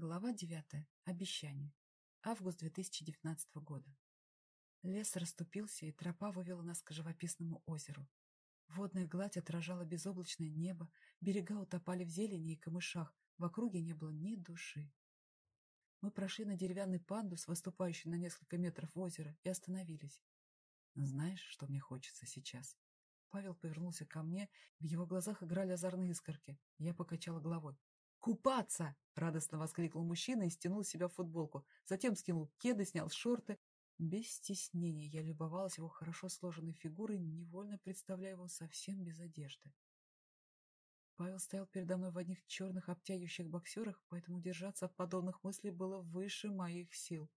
Глава 9. Обещание. Август 2019 года. Лес расступился, и тропа вывела нас к живописному озеру. Водная гладь отражала безоблачное небо, берега утопали в зелени и камышах, в округе не было ни души. Мы прошли на деревянный пандус, выступающий на несколько метров в озеро, и остановились. «Знаешь, что мне хочется сейчас?» Павел повернулся ко мне, в его глазах играли озорные искорки. Я покачала головой. «Купаться!» — радостно воскликнул мужчина и стянул себя футболку. Затем скинул кеды, снял шорты. Без стеснения я любовалась его хорошо сложенной фигурой, невольно представляя его совсем без одежды. Павел стоял передо мной в одних черных обтягивающих боксерах, поэтому держаться от подобных мыслей было выше моих сил.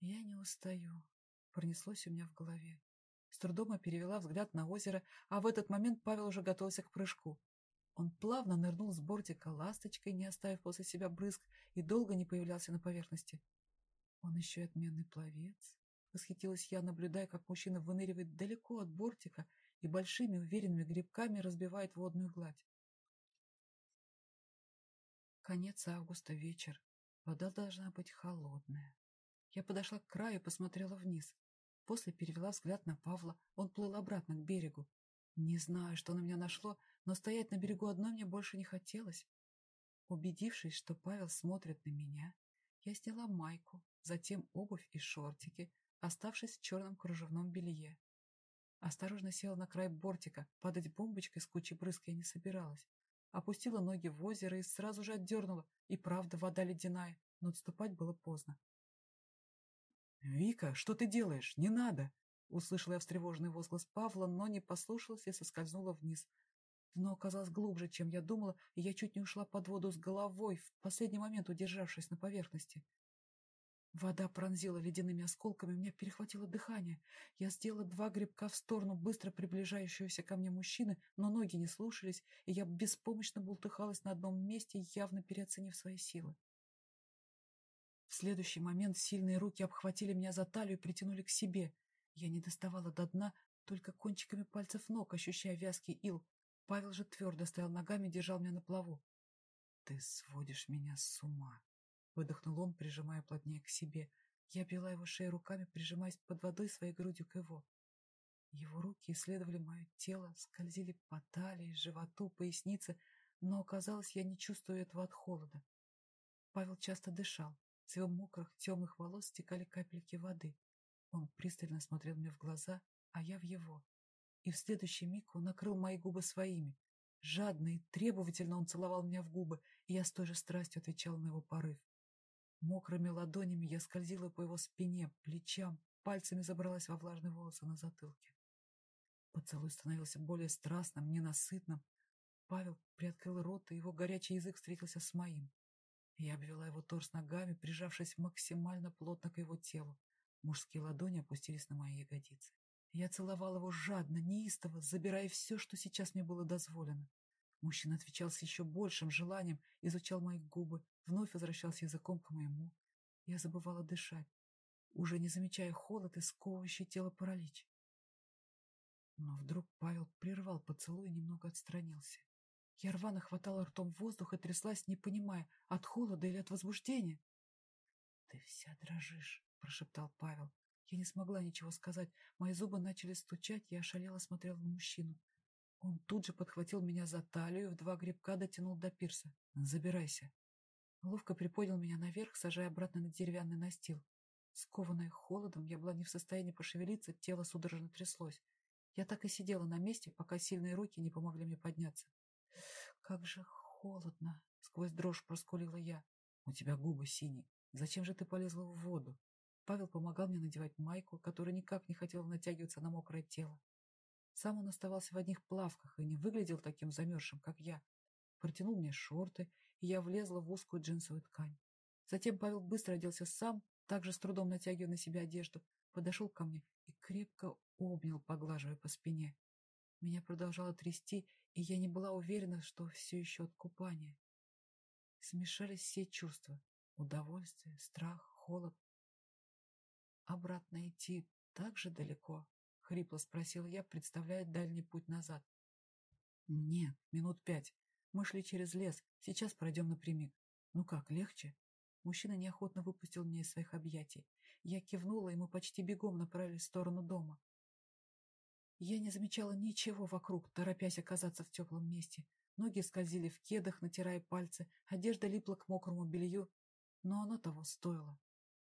«Я не устаю», — пронеслось у меня в голове. С трудом я перевела взгляд на озеро, а в этот момент Павел уже готовился к прыжку. Он плавно нырнул с бортика ласточкой, не оставив после себя брызг, и долго не появлялся на поверхности. Он еще и отменный пловец. Восхитилась я, наблюдая, как мужчина выныривает далеко от бортика и большими уверенными грибками разбивает водную гладь. Конец августа, вечер. Вода должна быть холодная. Я подошла к краю и посмотрела вниз. После перевела взгляд на Павла. Он плыл обратно к берегу. Не знаю, что на меня нашло, но стоять на берегу одной мне больше не хотелось. Убедившись, что Павел смотрит на меня, я сняла майку, затем обувь и шортики, оставшись в черном кружевном белье. Осторожно села на край бортика, падать бомбочкой с кучей брызг я не собиралась. Опустила ноги в озеро и сразу же отдернула, и правда вода ледяная, но отступать было поздно. «Вика, что ты делаешь? Не надо!» Услышала я встревоженный возглас Павла, но не послушалась и соскользнула вниз. Дно оказалось глубже, чем я думала, и я чуть не ушла под воду с головой, в последний момент удержавшись на поверхности. Вода пронзила ледяными осколками, меня перехватило дыхание. Я сделала два грибка в сторону быстро приближающегося ко мне мужчины, но ноги не слушались, и я беспомощно бултыхалась на одном месте, явно переоценив свои силы. В следующий момент сильные руки обхватили меня за талию и притянули к себе. Я не доставала до дна, только кончиками пальцев ног, ощущая вязкий ил. Павел же твердо стоял ногами и держал меня на плаву. — Ты сводишь меня с ума! — выдохнул он, прижимая плотнее к себе. Я била его шею руками, прижимаясь под водой своей грудью к его. Его руки исследовали мое тело, скользили по талии, животу, пояснице, но, оказалось, я не чувствую этого от холода. Павел часто дышал. С его мокрых, темных волос стекали капельки воды. Он пристально смотрел мне в глаза, а я в его. И в следующий миг он накрыл мои губы своими. Жадно и требовательно он целовал меня в губы, и я с той же страстью отвечал на его порыв. Мокрыми ладонями я скользила по его спине, плечам, пальцами забралась во влажные волосы на затылке. Поцелуй становился более страстным, ненасытным. Павел приоткрыл рот, и его горячий язык встретился с моим. Я обвела его торс ногами, прижавшись максимально плотно к его телу. Мужские ладони опустились на мои ягодицы. Я целовал его жадно, неистово, забирая все, что сейчас мне было дозволено. Мужчина отвечал с еще большим желанием, изучал мои губы, вновь возвращался языком к моему. Я забывала дышать, уже не замечая холод и сковывающий тело паралич. Но вдруг Павел прервал поцелуй и немного отстранился. Я рвано хватала ртом воздух и тряслась, не понимая, от холода или от возбуждения. — Ты вся дрожишь, — прошептал Павел. Я не смогла ничего сказать. Мои зубы начали стучать, я ошалела смотрела на мужчину. Он тут же подхватил меня за талию, в два грибка дотянул до пирса. «Забирайся». Ловко приподнял меня наверх, сажая обратно на деревянный настил. Скованная холодом, я была не в состоянии пошевелиться, тело судорожно тряслось. Я так и сидела на месте, пока сильные руки не помогли мне подняться. «Как же холодно!» — сквозь дрожь проскулила я. «У тебя губы синие. Зачем же ты полезла в воду?» Павел помогал мне надевать майку, которая никак не хотела натягиваться на мокрое тело. Сам он оставался в одних плавках и не выглядел таким замерзшим, как я. Протянул мне шорты, и я влезла в узкую джинсовую ткань. Затем Павел быстро оделся сам, также с трудом натягивая на себя одежду, подошел ко мне и крепко обнял, поглаживая по спине. Меня продолжало трясти, и я не была уверена, что все еще от купания. Смешались все чувства — удовольствие, страх, холод. Обратно идти так же далеко? — хрипло спросил я, представляя дальний путь назад. Нет, минут пять. Мы шли через лес, сейчас пройдем напрямик. Ну как, легче? Мужчина неохотно выпустил меня из своих объятий. Я кивнула, и мы почти бегом направились в сторону дома. Я не замечала ничего вокруг, торопясь оказаться в теплом месте. Ноги скользили в кедах, натирая пальцы, одежда липла к мокрому белью, но оно того стоило.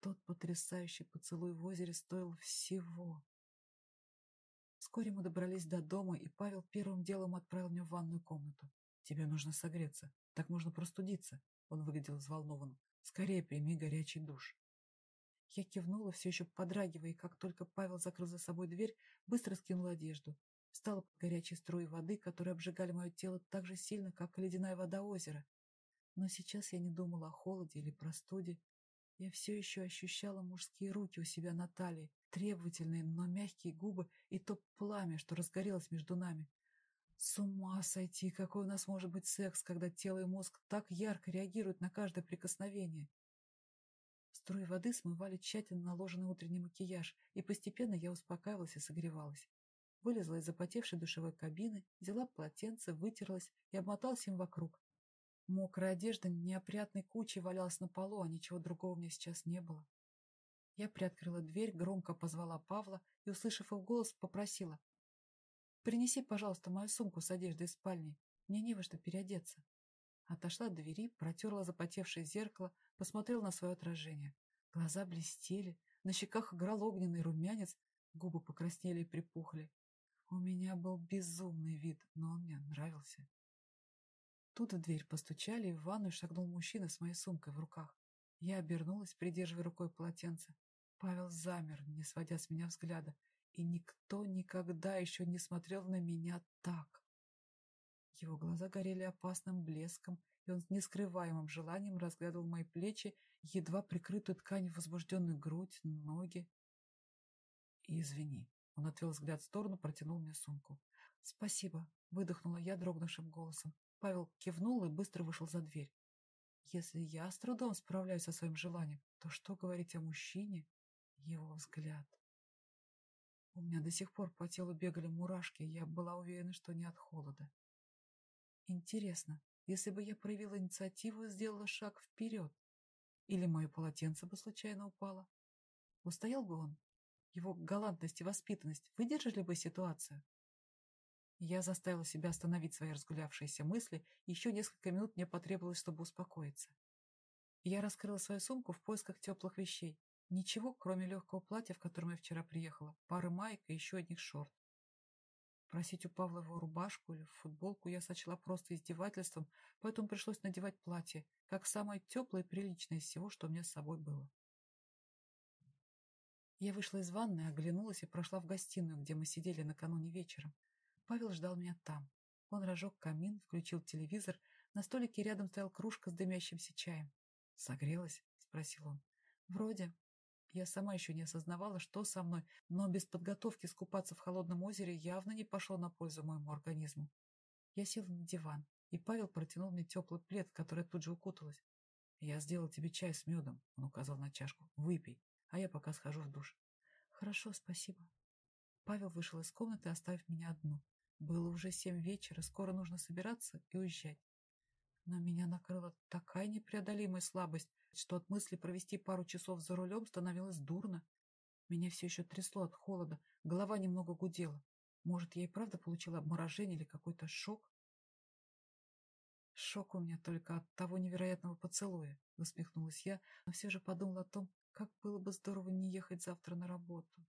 Тот потрясающий поцелуй в озере стоил всего. Вскоре мы добрались до дома, и Павел первым делом отправил меня в ванную комнату. «Тебе нужно согреться. Так можно простудиться». Он выглядел взволнованным. «Скорее прими горячий душ». Я кивнула, все еще подрагивая, и как только Павел закрыл за собой дверь, быстро скинула одежду. Встала под горячей струей воды, которые обжигали мое тело так же сильно, как ледяная вода озера. Но сейчас я не думала о холоде или простуде. Я все еще ощущала мужские руки у себя на талии, требовательные, но мягкие губы и то пламя, что разгорелось между нами. С ума сойти, какой у нас может быть секс, когда тело и мозг так ярко реагируют на каждое прикосновение. Струи воды смывали тщательно наложенный утренний макияж, и постепенно я успокаивалась и согревалась. Вылезла из запотевшей душевой кабины, взяла полотенце, вытерлась и обмоталась им вокруг. Мокрая одежда неопрятной кучей валялась на полу, а ничего другого у меня сейчас не было. Я приоткрыла дверь, громко позвала Павла и, услышав его голос, попросила. «Принеси, пожалуйста, мою сумку с одеждой из спальни. Мне не во что переодеться». Отошла от двери, протерла запотевшее зеркало, посмотрела на свое отражение. Глаза блестели, на щеках играл огненный румянец, губы покраснели и припухли. У меня был безумный вид, но он мне нравился. Тут в дверь постучали, и в ванную шагнул мужчина с моей сумкой в руках. Я обернулась, придерживая рукой полотенце. Павел замер, не сводя с меня взгляда, и никто никогда еще не смотрел на меня так. Его глаза горели опасным блеском, и он с нескрываемым желанием разглядывал мои плечи, едва прикрытую тканью возбужденную грудь, ноги. «Извини», — он отвел взгляд в сторону, протянул мне сумку. «Спасибо», — выдохнула я дрогнувшим голосом. Павел кивнул и быстро вышел за дверь. Если я с трудом справляюсь со своим желанием, то что говорить о мужчине? Его взгляд. У меня до сих пор по телу бегали мурашки, я была уверена, что не от холода. Интересно, если бы я проявила инициативу и сделала шаг вперед, или мое полотенце бы случайно упало? Устоял бы он? Его галантность и воспитанность выдержали бы ситуацию? Я заставила себя остановить свои разгулявшиеся мысли, еще несколько минут мне потребовалось, чтобы успокоиться. Я раскрыла свою сумку в поисках теплых вещей. Ничего, кроме легкого платья, в котором я вчера приехала, пары маек и еще одних шорт. Просить у Павла его рубашку или футболку я сочла просто издевательством, поэтому пришлось надевать платье, как самое теплое и приличное из всего, что у меня с собой было. Я вышла из ванной, оглянулась и прошла в гостиную, где мы сидели накануне вечером. Павел ждал меня там. Он разжег камин, включил телевизор. На столике рядом стоял кружка с дымящимся чаем. «Согрелась?» — спросил он. «Вроде». Я сама еще не осознавала, что со мной, но без подготовки скупаться в холодном озере явно не пошло на пользу моему организму. Я села на диван, и Павел протянул мне теплый плед, в который тут же укуталась. «Я сделал тебе чай с медом», — он указал на чашку. «Выпей, а я пока схожу в душ». «Хорошо, спасибо». Павел вышел из комнаты, оставив меня одну. Было уже семь вечера, скоро нужно собираться и уезжать. Но меня накрыла такая непреодолимая слабость, что от мысли провести пару часов за рулем становилось дурно. Меня все еще трясло от холода, голова немного гудела. Может, я и правда получила обморожение или какой-то шок? Шок у меня только от того невероятного поцелуя, усмехнулась я, но все же подумала о том, как было бы здорово не ехать завтра на работу.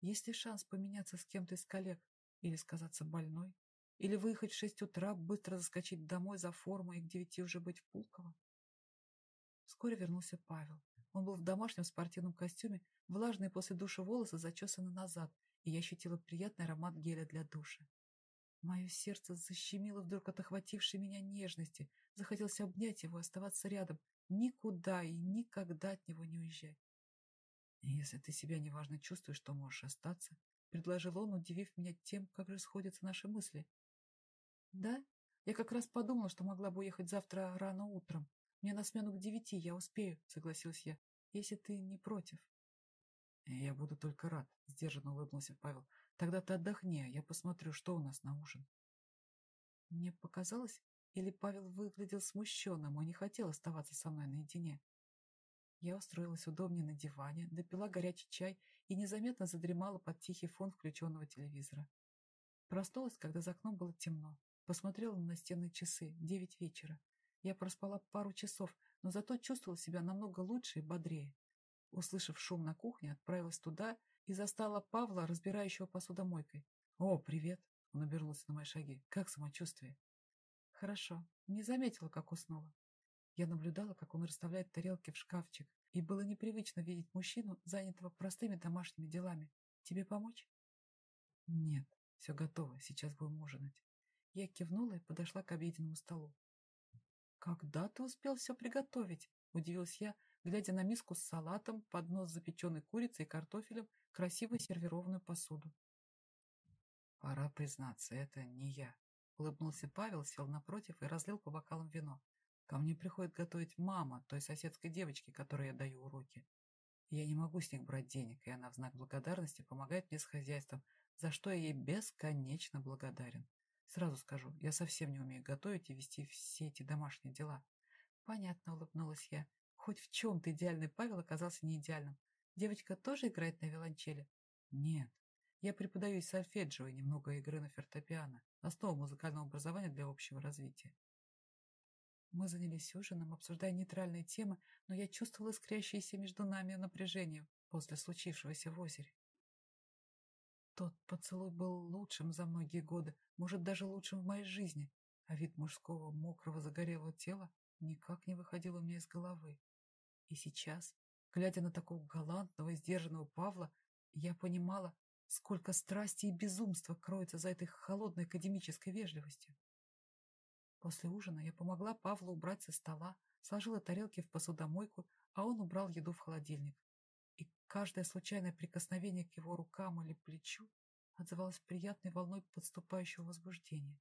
Есть ли шанс поменяться с кем-то из коллег, или сказаться больной? Или выехать в шесть утра, быстро заскочить домой за формой и к девяти уже быть в Пулково? Вскоре вернулся Павел. Он был в домашнем спортивном костюме, влажные после душа волосы зачесаны назад, и я ощутила приятный аромат геля для душа. Мое сердце защемило вдруг от охватившей меня нежности. Захотелось обнять его, оставаться рядом, никуда и никогда от него не уезжать. Если ты себя неважно чувствуешь, то можешь остаться, — предложил он, удивив меня тем, как же сходятся наши мысли. «Да? Я как раз подумала, что могла бы уехать завтра рано утром. Мне на смену к девяти, я успею», — согласилась я, — «если ты не против». «Я буду только рад», — сдержанно улыбнулся Павел. «Тогда ты отдохни, а я посмотрю, что у нас на ужин». Мне показалось, или Павел выглядел смущенным и не хотел оставаться со мной наедине. Я устроилась удобнее на диване, допила горячий чай и незаметно задремала под тихий фон включенного телевизора. Проснулась, когда за окном было темно. Посмотрела на настенные часы, девять вечера. Я проспала пару часов, но зато чувствовала себя намного лучше и бодрее. Услышав шум на кухне, отправилась туда и застала Павла, разбирающего посудомойкой. «О, привет!» — он обернулся на мои шаги. «Как самочувствие?» «Хорошо. Не заметила, как уснула». Я наблюдала, как он расставляет тарелки в шкафчик, и было непривычно видеть мужчину, занятого простыми домашними делами. «Тебе помочь?» «Нет, все готово. Сейчас будем ужинать». Я кивнула и подошла к обеденному столу. «Когда ты успел все приготовить?» – удивилась я, глядя на миску с салатом, поднос с запеченной курицей и картофелем, красиво сервированную посуду. «Пора признаться, это не я», — улыбнулся Павел, сел напротив и разлил по бокалам вино. «Ко мне приходит готовить мама той соседской девочки, которой я даю уроки. Я не могу с них брать денег, и она в знак благодарности помогает мне с хозяйством, за что я ей бесконечно благодарен. Сразу скажу, я совсем не умею готовить и вести все эти домашние дела». «Понятно», — улыбнулась я. Хоть в чем-то идеальный Павел оказался не идеальным. Девочка тоже играет на виолончели? Нет. Я преподаю сольфеджио и немного игры на фортепиано, основу музыкального образования для общего развития. Мы занялись ужином, обсуждая нейтральные темы, но я чувствовала искрящееся между нами напряжение после случившегося в озере. Тот поцелуй был лучшим за многие годы, может, даже лучшим в моей жизни, а вид мужского мокрого загорелого тела никак не выходил у меня из головы. И сейчас, глядя на такого галантного сдержанного Павла, я понимала, сколько страсти и безумства кроется за этой холодной академической вежливостью. После ужина я помогла Павлу убрать со стола, сложила тарелки в посудомойку, а он убрал еду в холодильник. И каждое случайное прикосновение к его рукам или плечу отзывалось приятной волной подступающего возбуждения.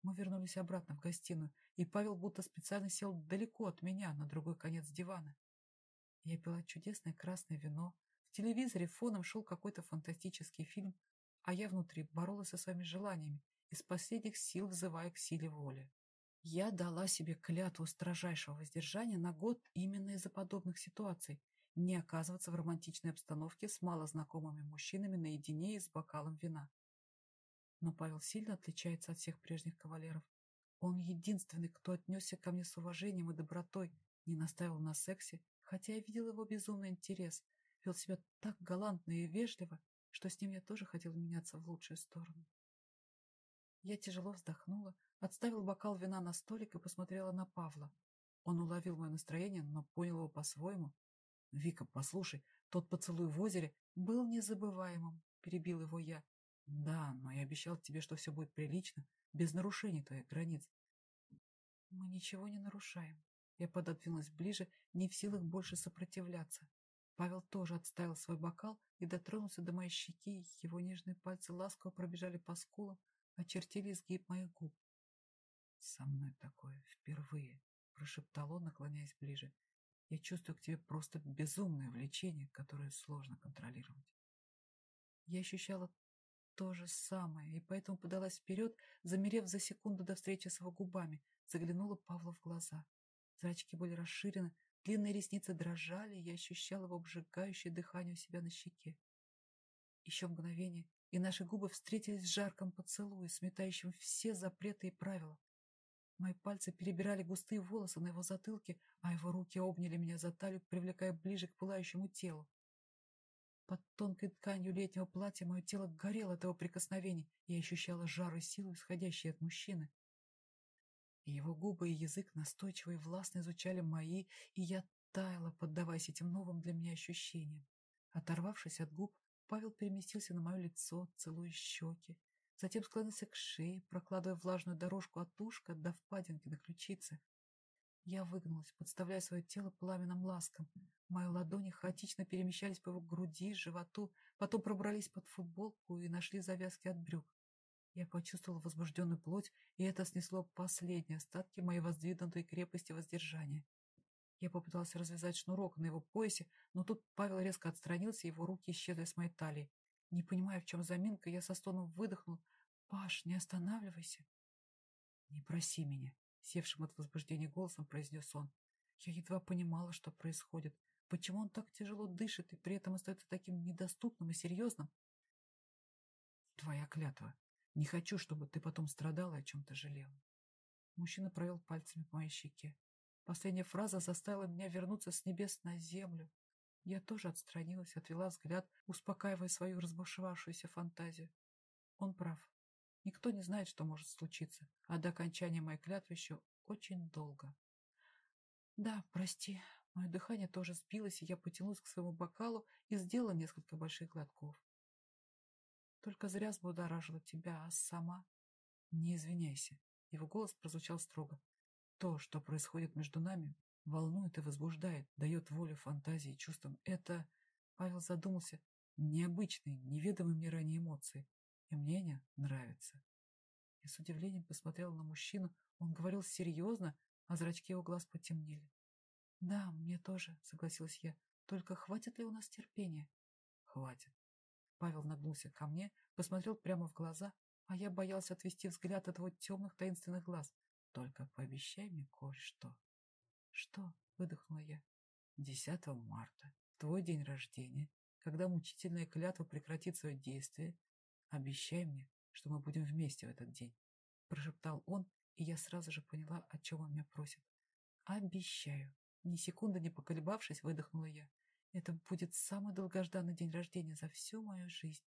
Мы вернулись обратно в гостиную, и Павел будто специально сел далеко от меня, на другой конец дивана. Я пила чудесное красное вино, в телевизоре фоном шел какой-то фантастический фильм, а я внутри боролась со своими желаниями, из последних сил взывая к силе воли. Я дала себе клятву строжайшего воздержания на год именно из-за подобных ситуаций, не оказываться в романтичной обстановке с малознакомыми мужчинами наедине и с бокалом вина. Но Павел сильно отличается от всех прежних кавалеров. Он единственный, кто отнесся ко мне с уважением и добротой, не настаивал на сексе, хотя я видел его безумный интерес, вел себя так галантно и вежливо, что с ним я тоже хотела меняться в лучшую сторону. Я тяжело вздохнула, отставил бокал вина на столик и посмотрела на Павла. Он уловил мое настроение, но понял его по-своему. «Вика, послушай, тот поцелуй в озере был незабываемым», — перебил его я. Да, но я обещал тебе, что все будет прилично, без нарушений твоих границ. Мы ничего не нарушаем. Я пододвинулась ближе, не в силах больше сопротивляться. Павел тоже отставил свой бокал и дотронулся до моей щеки, его нежные пальцы ласково пробежали по скулам, очертили изгиб моих губ. «Со мной такое впервые», — прошептал он, наклоняясь ближе. «Я чувствую к тебе просто безумное влечение, которое сложно контролировать». Я ощущала то же самое, и поэтому подалась вперед, замерев за секунду до встречи с его губами, заглянула Павлу в глаза. Зрачки были расширены, длинные ресницы дрожали, и я ощущала его обжигающее дыхание у себя на щеке. Еще мгновение, и наши губы встретились в жарком поцелуе, сметающем все запреты и правила. Мои пальцы перебирали густые волосы на его затылке, а его руки обняли меня за талию, привлекая ближе к пылающему телу. Под тонкой тканью летнего платья мое тело горело от его прикосновений, и я ощущала жар и силу, исходящие от мужчины. Его губы и язык настойчиво и властно изучали мои, и я таяла, поддаваясь этим новым для меня ощущениям. Оторвавшись от губ, Павел переместился на мое лицо, целуя щеки, затем склонился к шее, прокладывая влажную дорожку от ушка до впадинки на ключице. Я выгнулась, подставляя свое тело пламенным ласкам. Мои ладони хаотично перемещались по его груди, животу, потом пробрались под футболку и нашли завязки от брюк. Я почувствовала возбужденную плоть, и это снесло последние остатки моей воздвигнутой крепости воздержания. Я попыталась развязать шнурок на его поясе, но тут Павел резко отстранился, его руки исчезли с моей талии. Не понимая, в чем заминка, я со стоном выдохнул. «Паш, не останавливайся!» «Не проси меня!» севшим от возбуждения голосом произнес он. Я едва понимала, что происходит. Почему он так тяжело дышит и при этом остается таким недоступным и серьезным? Твоя клятва. Не хочу, чтобы ты потом страдала и о чем-то жалела. Мужчина провел пальцами по моей щеке. Последняя фраза заставила меня вернуться с небес на землю. Я тоже отстранилась, отвела взгляд, успокаивая свою разбушевавшуюся фантазию. Он прав. Никто не знает, что может случиться, а до окончания моей клятвы еще очень долго. Да, прости, мое дыхание тоже сбилось, и я потянулась к своему бокалу и сделала несколько больших глотков. Только зря взбудоражила тебя, а сама... Не извиняйся. Его голос прозвучал строго. То, что происходит между нами, волнует и возбуждает, дает волю фантазии и чувствам. Это, Павел задумался, необычные, неведомые мне ранее эмоции. И мне они нравятся. Я с удивлением посмотрела на мужчину. Он говорил серьезно, а зрачки его глаз потемнели. «Да, мне тоже», — согласилась я. «Только хватит ли у нас терпения?» «Хватит». Павел нагнулся ко мне, посмотрел прямо в глаза, а я боялся отвести взгляд от его темных таинственных глаз. «Только пообещай мне кое-что». «Что?» — выдохнула я. «10 марта, твой день рождения, когда мучительная клятва прекратит свое действие, обещай мне, что мы будем вместе в этот день», — прошептал он, и я сразу же поняла, о чем он меня просит. «Обещаю». Ни секунды не поколебавшись, выдохнула я. Это будет самый долгожданный день рождения за всю мою жизнь.